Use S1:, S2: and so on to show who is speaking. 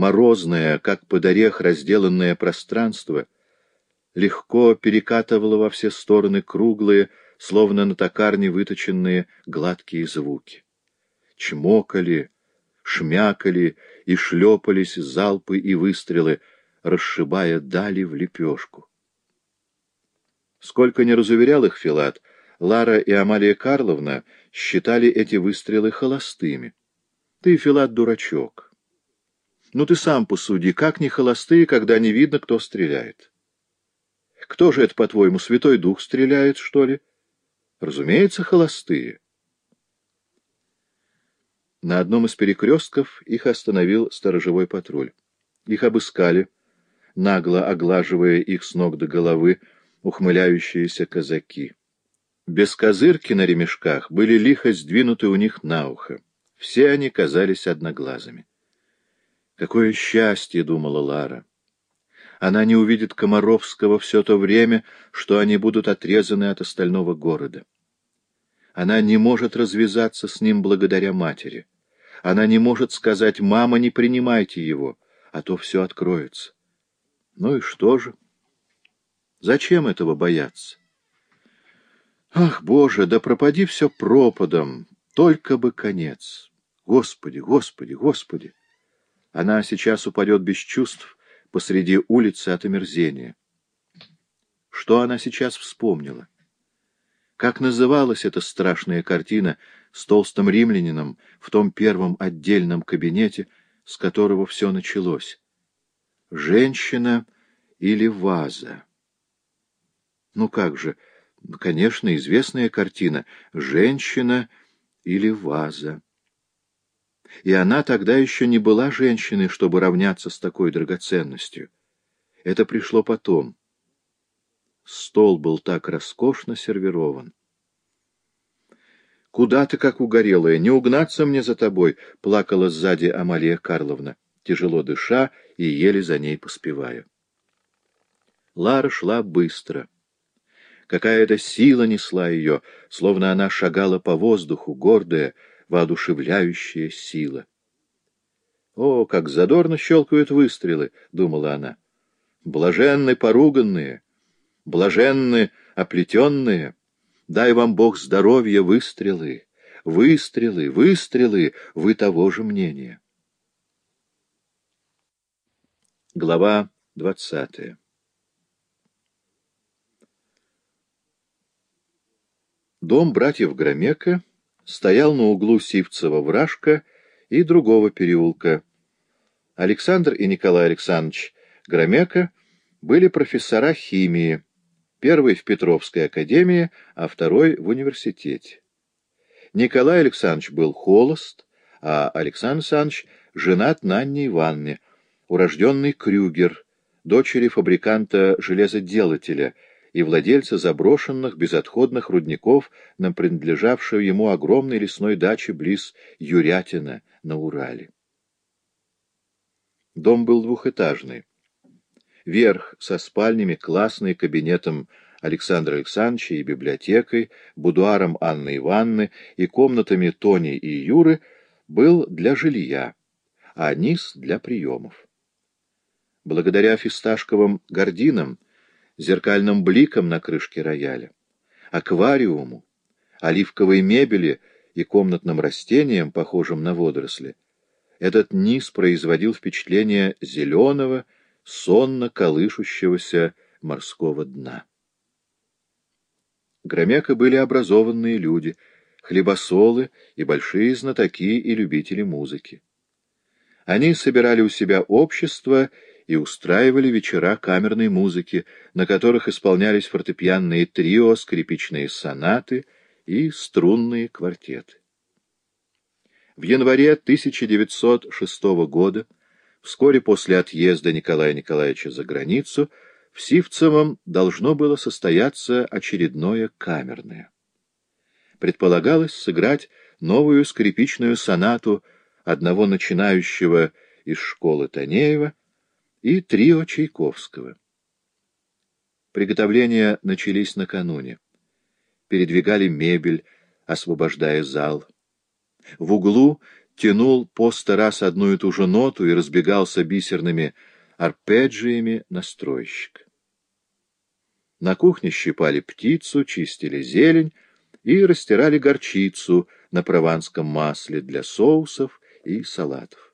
S1: морозное, как под орех разделанное пространство, легко перекатывало во все стороны круглые, словно на токарне выточенные гладкие звуки. Чмокали, шмякали и шлепались залпы и выстрелы, расшибая дали в лепешку. Сколько не разуверял их Филат, Лара и Амалия Карловна считали эти выстрелы холостыми. Ты, Филат, дурачок. Ну ты сам посуди, как не холостые, когда не видно, кто стреляет. Кто же это, по-твоему, Святой Дух стреляет, что ли? Разумеется, холостые. На одном из перекрестков их остановил сторожевой патруль. Их обыскали, нагло оглаживая их с ног до головы, ухмыляющиеся казаки. Без козырки на ремешках были лихо сдвинуты у них на ухо. Все они казались одноглазыми. «Какое счастье!» — думала Лара. «Она не увидит Комаровского все то время, что они будут отрезаны от остального города. Она не может развязаться с ним благодаря матери. Она не может сказать «мама, не принимайте его», а то все откроется. Ну и что же? Зачем этого бояться? Ах, Боже, да пропади все пропадом, только бы конец. Господи, Господи, Господи! Она сейчас упадет без чувств посреди улицы от омерзения. Что она сейчас вспомнила? Как называлась эта страшная картина с толстым римлянином в том первом отдельном кабинете, с которого все началось? Женщина или ваза? Ну как же, конечно, известная картина «Женщина или ваза». И она тогда еще не была женщиной, чтобы равняться с такой драгоценностью. Это пришло потом. Стол был так роскошно сервирован. «Куда ты, как угорелая? Не угнаться мне за тобой!» — плакала сзади Амалия Карловна, тяжело дыша и еле за ней поспевая. Лара шла быстро. Какая-то сила несла ее, словно она шагала по воздуху, гордая, воодушевляющая сила. «О, как задорно щелкают выстрелы!» — думала она. «Блаженны поруганные, блаженны оплетенные. Дай вам Бог здоровья, выстрелы, выстрелы, выстрелы, вы того же мнения». Глава двадцатая Дом братьев Громека стоял на углу Сивцева-Вражка и другого переулка. Александр и Николай Александрович Громека были профессора химии, первый в Петровской академии, а второй в университете. Николай Александрович был холост, а Александр Александрович женат на Анне Ивановне, урожденный Крюгер, дочери фабриканта-железоделателя, и владельца заброшенных безотходных рудников на принадлежавшую ему огромной лесной даче близ Юрятина на Урале. Дом был двухэтажный. Верх со спальнями, классной, кабинетом Александра Александровича и библиотекой, будуаром Анны Ивановны и комнатами Тони и Юры был для жилья, а низ — для приемов. Благодаря фисташковым гординам зеркальным бликом на крышке рояля, аквариуму, оливковой мебели и комнатным растениям, похожим на водоросли, этот низ производил впечатление зеленого, сонно колышущегося морского дна. Громяка были образованные люди, хлебосолы и большие знатоки и любители музыки. Они собирали у себя общество и устраивали вечера камерной музыки, на которых исполнялись фортепианные трио, скрипичные сонаты и струнные квартеты. В январе 1906 года, вскоре после отъезда Николая Николаевича за границу, в Сивцевом должно было состояться очередное камерное. Предполагалось сыграть новую скрипичную сонату одного начинающего из школы Танеева, и трио Чайковского. Приготовления начались накануне. Передвигали мебель, освобождая зал. В углу тянул по сто раз одну и ту же ноту и разбегался бисерными арпеджиями настройщик. На кухне щипали птицу, чистили зелень и растирали горчицу на прованском масле для соусов и салатов.